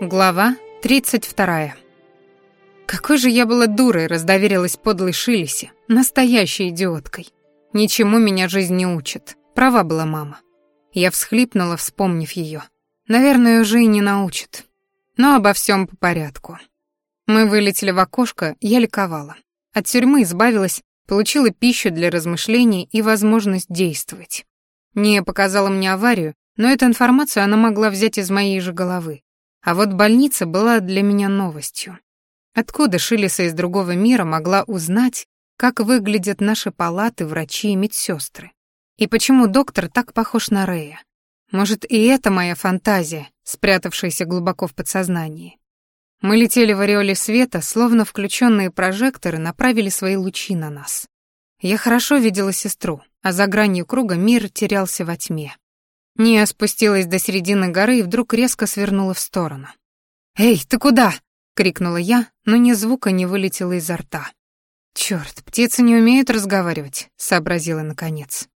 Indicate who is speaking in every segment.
Speaker 1: Глава 32. Какой же я была дурой, раздоверилась подлой Шилисе, настоящей идиоткой. Ничему меня жизнь не учит. Права была мама. Я всхлипнула, вспомнив ее. Наверное, уже и не научит. Но обо всем по порядку. Мы вылетели в окошко, я ликовала. От тюрьмы избавилась, получила пищу для размышлений и возможность действовать. Не показала мне аварию, но эту информацию она могла взять из моей же головы. А вот больница была для меня новостью. Откуда Шилиса из другого мира могла узнать, как выглядят наши палаты, врачи и медсестры? И почему доктор так похож на Рея? Может, и это моя фантазия, спрятавшаяся глубоко в подсознании? Мы летели в ореоле света, словно включенные прожекторы направили свои лучи на нас. Я хорошо видела сестру, а за гранью круга мир терялся во тьме. Ния спустилась до середины горы и вдруг резко свернула в сторону. «Эй, ты куда?» — крикнула я, но ни звука не вылетело изо рта. «Чёрт, птицы не умеют разговаривать», — сообразила наконец.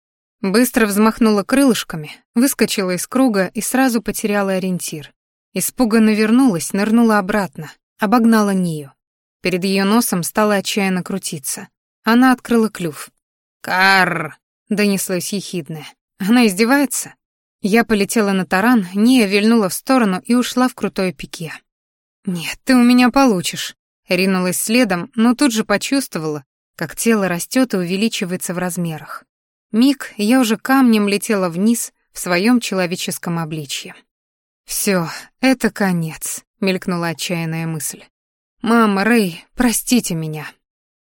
Speaker 1: Быстро взмахнула крылышками, выскочила из круга и сразу потеряла ориентир. Испуганно вернулась, нырнула обратно, обогнала Нию. Перед ее носом стала отчаянно крутиться. Она открыла клюв. «Карр!» — донеслось ехидное. «Она издевается?» Я полетела на таран, Ния вильнула в сторону и ушла в крутое пике. «Нет, ты у меня получишь», — ринулась следом, но тут же почувствовала, как тело растет и увеличивается в размерах. Миг, я уже камнем летела вниз в своем человеческом обличье. Все, это конец», — мелькнула отчаянная мысль. «Мама, Рэй, простите меня».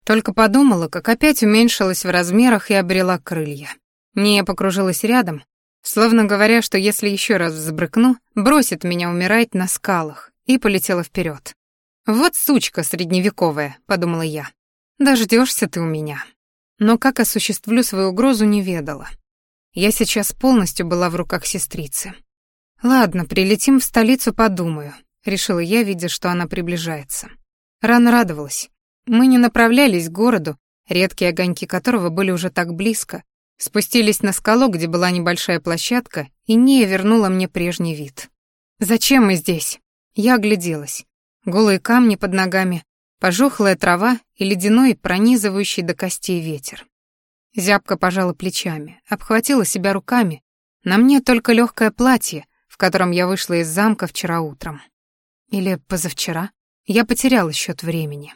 Speaker 1: Только подумала, как опять уменьшилась в размерах и обрела крылья. Ния покружилась рядом, словно говоря, что если еще раз взбрыкну, бросит меня умирать на скалах, и полетела вперед. «Вот сучка средневековая», — подумала я. «Дождешься ты у меня». Но как осуществлю свою угрозу, не ведала. Я сейчас полностью была в руках сестрицы. «Ладно, прилетим в столицу, подумаю», — решила я, видя, что она приближается. Рано радовалась. Мы не направлялись к городу, редкие огоньки которого были уже так близко, Спустились на скалу, где была небольшая площадка, и Ния вернула мне прежний вид. «Зачем мы здесь?» Я огляделась. Голые камни под ногами, пожухлая трава и ледяной, пронизывающий до костей ветер. Зябко пожала плечами, обхватила себя руками. На мне только легкое платье, в котором я вышла из замка вчера утром. Или позавчера. Я потеряла счет времени.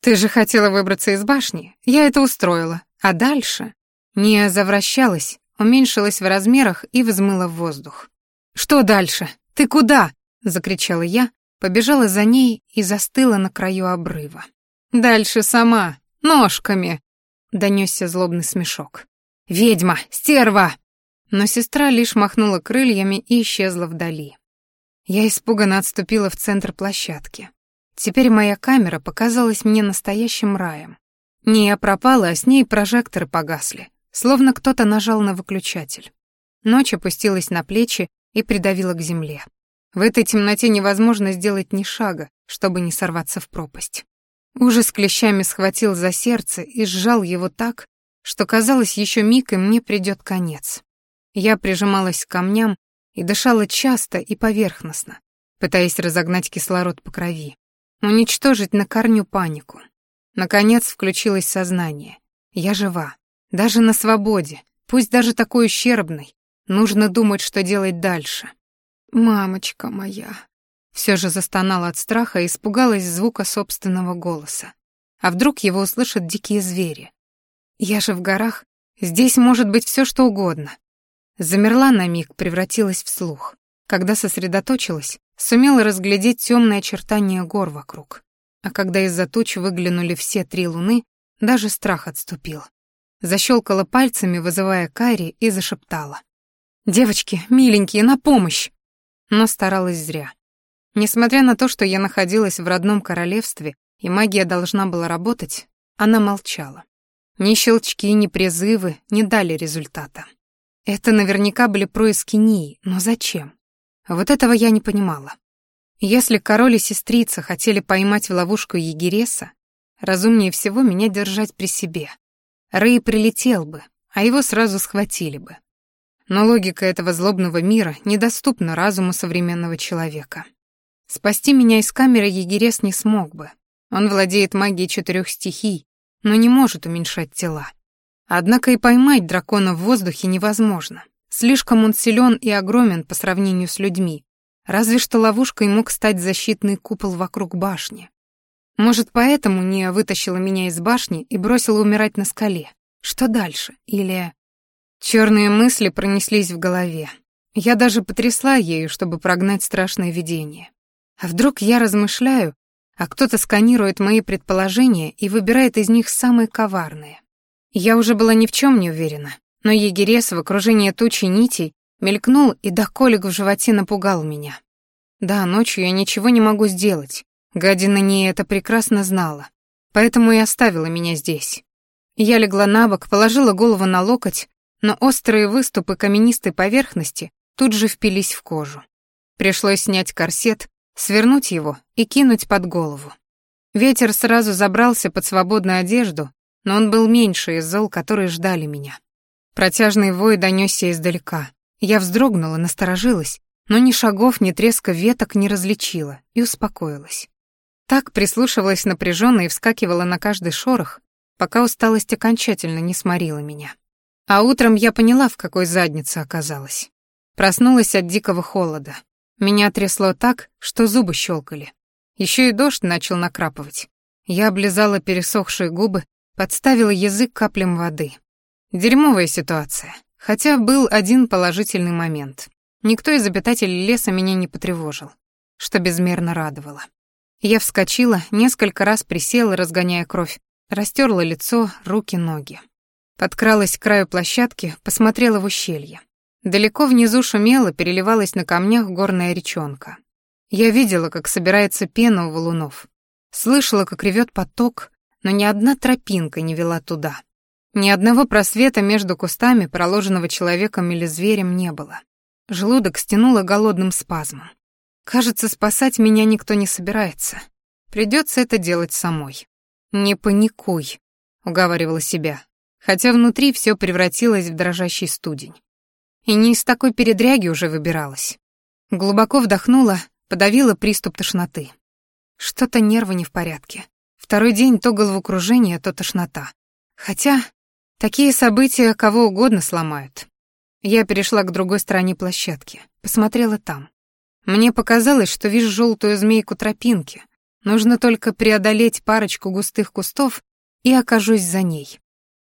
Speaker 1: «Ты же хотела выбраться из башни. Я это устроила. А дальше...» Не завращалась, уменьшилась в размерах и взмыла в воздух. «Что дальше? Ты куда?» — закричала я, побежала за ней и застыла на краю обрыва. «Дальше сама, ножками!» — донесся злобный смешок. «Ведьма! Стерва!» Но сестра лишь махнула крыльями и исчезла вдали. Я испуганно отступила в центр площадки. Теперь моя камера показалась мне настоящим раем. Не я пропала, а с ней прожекторы погасли. Словно кто-то нажал на выключатель. Ночь опустилась на плечи и придавила к земле. В этой темноте невозможно сделать ни шага, чтобы не сорваться в пропасть. Ужас клещами схватил за сердце и сжал его так, что казалось еще миг и мне придет конец. Я прижималась к камням и дышала часто и поверхностно, пытаясь разогнать кислород по крови, уничтожить на корню панику. Наконец включилось сознание. Я жива. Даже на свободе, пусть даже такой ущербной, нужно думать, что делать дальше. «Мамочка моя!» Все же застонала от страха и испугалась звука собственного голоса. А вдруг его услышат дикие звери? Я же в горах, здесь может быть все что угодно. Замерла на миг, превратилась в слух. Когда сосредоточилась, сумела разглядеть темные очертания гор вокруг. А когда из-за туч выглянули все три луны, даже страх отступил защелкала пальцами, вызывая Кари, и зашептала. «Девочки, миленькие, на помощь!» Но старалась зря. Несмотря на то, что я находилась в родном королевстве, и магия должна была работать, она молчала. Ни щелчки, ни призывы не дали результата. Это наверняка были происки Нии, но зачем? Вот этого я не понимала. Если король и сестрица хотели поймать в ловушку Егереса, разумнее всего меня держать при себе. Рэй прилетел бы, а его сразу схватили бы. Но логика этого злобного мира недоступна разуму современного человека. Спасти меня из камеры Егерес не смог бы. Он владеет магией четырех стихий, но не может уменьшать тела. Однако и поймать дракона в воздухе невозможно. Слишком он силен и огромен по сравнению с людьми. Разве что ловушкой мог стать защитный купол вокруг башни. Может, поэтому Ния вытащила меня из башни и бросила умирать на скале. Что дальше? Или... Черные мысли пронеслись в голове. Я даже потрясла ею, чтобы прогнать страшное видение. А вдруг я размышляю, а кто-то сканирует мои предположения и выбирает из них самые коварные. Я уже была ни в чем не уверена, но егерес в окружении тучи нитей мелькнул и до колик в животе напугал меня. Да, ночью я ничего не могу сделать. Гадина не это прекрасно знала, поэтому и оставила меня здесь. Я легла на бок, положила голову на локоть но острые выступы каменистой поверхности тут же впились в кожу. Пришлось снять корсет, свернуть его и кинуть под голову. Ветер сразу забрался под свободную одежду, но он был меньше из зол, которые ждали меня. Протяжный вой донесся издалека. Я вздрогнула, насторожилась, но ни шагов, ни треска веток не различила и успокоилась. Так прислушивалась напряженно и вскакивала на каждый шорох, пока усталость окончательно не сморила меня. А утром я поняла, в какой заднице оказалась. Проснулась от дикого холода. Меня трясло так, что зубы щелкали. Еще и дождь начал накрапывать. Я облизала пересохшие губы, подставила язык каплям воды. Дерьмовая ситуация. Хотя был один положительный момент. Никто из обитателей леса меня не потревожил, что безмерно радовало. Я вскочила, несколько раз присела, разгоняя кровь, растерла лицо, руки, ноги. Подкралась к краю площадки, посмотрела в ущелье. Далеко внизу шумело, переливалась на камнях горная речонка. Я видела, как собирается пена у валунов. Слышала, как ревет поток, но ни одна тропинка не вела туда. Ни одного просвета между кустами, проложенного человеком или зверем, не было. Желудок стянуло голодным спазмом. Кажется, спасать меня никто не собирается. Придется это делать самой. «Не паникуй», — уговаривала себя хотя внутри все превратилось в дрожащий студень. И не из такой передряги уже выбиралась. Глубоко вдохнула, подавила приступ тошноты. Что-то нервы не в порядке. Второй день то головокружение, то тошнота. Хотя такие события кого угодно сломают. Я перешла к другой стороне площадки, посмотрела там. Мне показалось, что вижу желтую змейку тропинки. Нужно только преодолеть парочку густых кустов и окажусь за ней.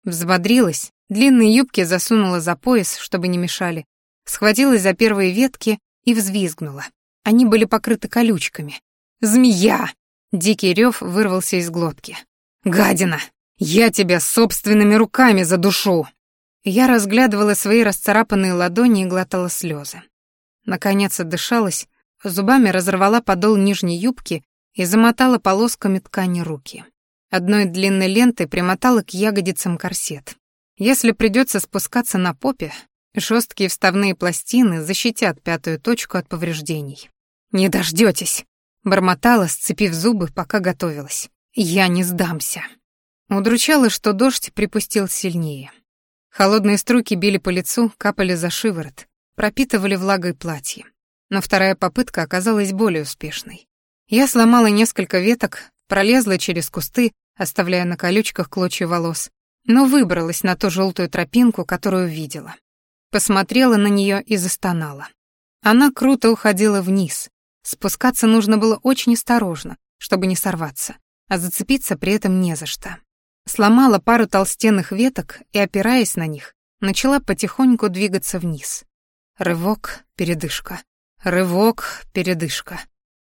Speaker 1: Взбодрилась, длинные юбки засунула за пояс, чтобы не мешали, схватилась за первые ветки и взвизгнула. Они были покрыты колючками. «Змея!» — дикий рев вырвался из глотки. «Гадина! Я тебя собственными руками задушу!» Я разглядывала свои расцарапанные ладони и глотала слезы. Наконец отдышалась, зубами разорвала подол нижней юбки и замотала полосками ткани руки. Одной длинной лентой примотала к ягодицам корсет. Если придется спускаться на попе, жесткие вставные пластины защитят пятую точку от повреждений. «Не дождетесь, бормотала, сцепив зубы, пока готовилась. «Я не сдамся». Удручало, что дождь припустил сильнее. Холодные струйки били по лицу, капали за шиворот, пропитывали влагой платье. Но вторая попытка оказалась более успешной. Я сломала несколько веток, пролезла через кусты, оставляя на колючках клочья волос, но выбралась на ту желтую тропинку, которую видела. Посмотрела на нее и застонала. Она круто уходила вниз. Спускаться нужно было очень осторожно, чтобы не сорваться, а зацепиться при этом не за что. Сломала пару толстенных веток и, опираясь на них, начала потихоньку двигаться вниз. Рывок, передышка. Рывок, передышка.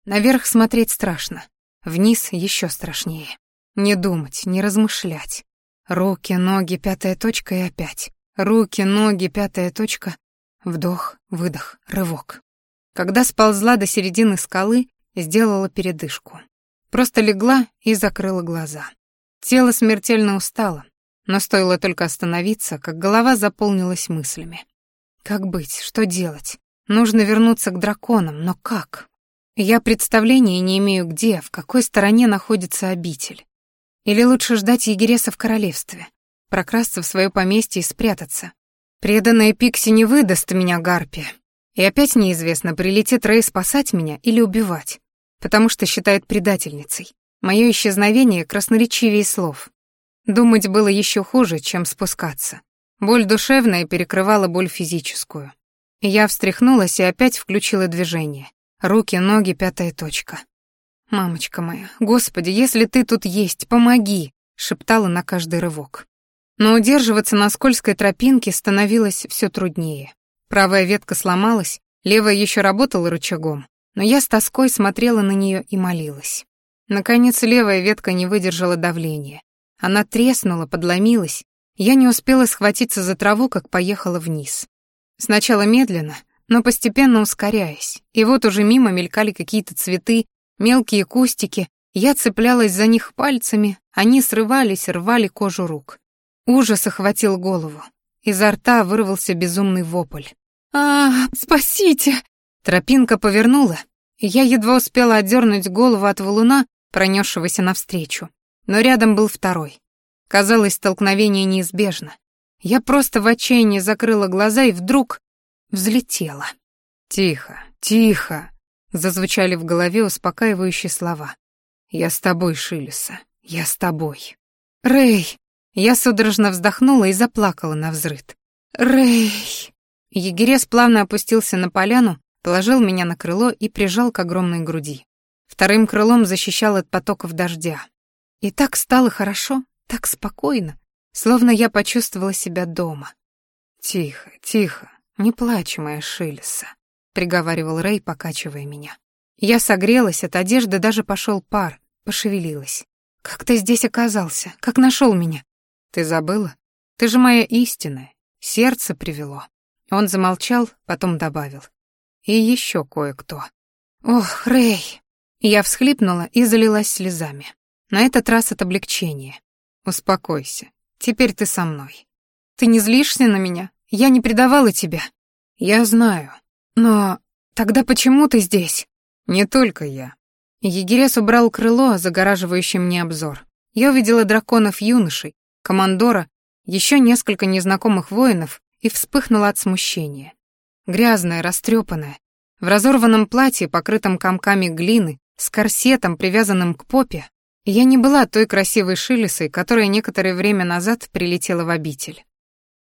Speaker 1: Наверх смотреть страшно, вниз еще страшнее. Не думать, не размышлять. Руки, ноги, пятая точка и опять. Руки, ноги, пятая точка. Вдох, выдох, рывок. Когда сползла до середины скалы, сделала передышку. Просто легла и закрыла глаза. Тело смертельно устало, но стоило только остановиться, как голова заполнилась мыслями. Как быть, что делать? Нужно вернуться к драконам, но как? Я представления не имею, где, в какой стороне находится обитель. Или лучше ждать егереса в королевстве, прокрасться в свое поместье и спрятаться. Преданная Пикси не выдаст меня Гарпи. И опять неизвестно, прилетит Рэй спасать меня или убивать. потому что считает предательницей. Мое исчезновение красноречивее слов. Думать было еще хуже, чем спускаться. Боль душевная перекрывала боль физическую. Я встряхнулась и опять включила движение. Руки, ноги, пятая точка. «Мамочка моя, Господи, если ты тут есть, помоги!» — шептала на каждый рывок. Но удерживаться на скользкой тропинке становилось все труднее. Правая ветка сломалась, левая еще работала рычагом, но я с тоской смотрела на нее и молилась. Наконец левая ветка не выдержала давления. Она треснула, подломилась. Я не успела схватиться за траву, как поехала вниз. Сначала медленно, но постепенно ускоряясь. И вот уже мимо мелькали какие-то цветы, мелкие кустики. Я цеплялась за них пальцами, они срывались, рвали кожу рук. Ужас охватил голову. Изо рта вырвался безумный вопль. «А, спасите!» Тропинка повернула, я едва успела отдернуть голову от валуна, пронесшегося навстречу. Но рядом был второй. Казалось, столкновение неизбежно. Я просто в отчаянии закрыла глаза и вдруг взлетела. «Тихо, тихо!» — зазвучали в голове успокаивающие слова. «Я с тобой, Шилеса, я с тобой». «Рэй!» Я судорожно вздохнула и заплакала на взрыд. «Рэй!» Егерес плавно опустился на поляну, положил меня на крыло и прижал к огромной груди. Вторым крылом защищал от потоков дождя. И так стало хорошо, так спокойно, словно я почувствовала себя дома. «Тихо, тихо, не плачь, моя Шильса», — приговаривал Рэй, покачивая меня. Я согрелась, от одежды даже пошел пар, пошевелилась. «Как ты здесь оказался? Как нашел меня?» «Ты забыла? Ты же моя истинная. Сердце привело». Он замолчал, потом добавил. «И еще кое-кто». «Ох, Рэй!» Я всхлипнула и залилась слезами. На этот раз от облегчения. «Успокойся. Теперь ты со мной. Ты не злишься на меня? Я не предавала тебя». «Я знаю. Но тогда почему ты здесь?» «Не только я». Егерес убрал крыло, загораживающее мне обзор. Я увидела драконов-юношей, командора, еще несколько незнакомых воинов и вспыхнула от смущения. Грязная, растрепанная, в разорванном платье, покрытом комками глины, с корсетом, привязанным к попе, я не была той красивой Шилесой, которая некоторое время назад прилетела в обитель.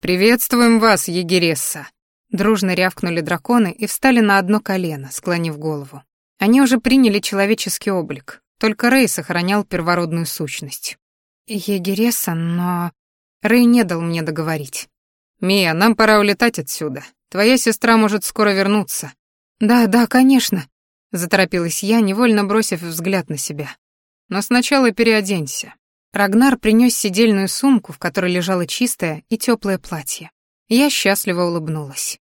Speaker 1: «Приветствуем вас, егересса!» Дружно рявкнули драконы и встали на одно колено, склонив голову. Они уже приняли человеческий облик, только Рэй сохранял первородную сущность. «Егересса, но...» Рэй не дал мне договорить. «Мия, нам пора улетать отсюда. Твоя сестра может скоро вернуться». «Да, да, конечно», — заторопилась я, невольно бросив взгляд на себя. Но сначала переоденься. Рагнар принес сидельную сумку, в которой лежало чистое и теплое платье. Я счастливо улыбнулась.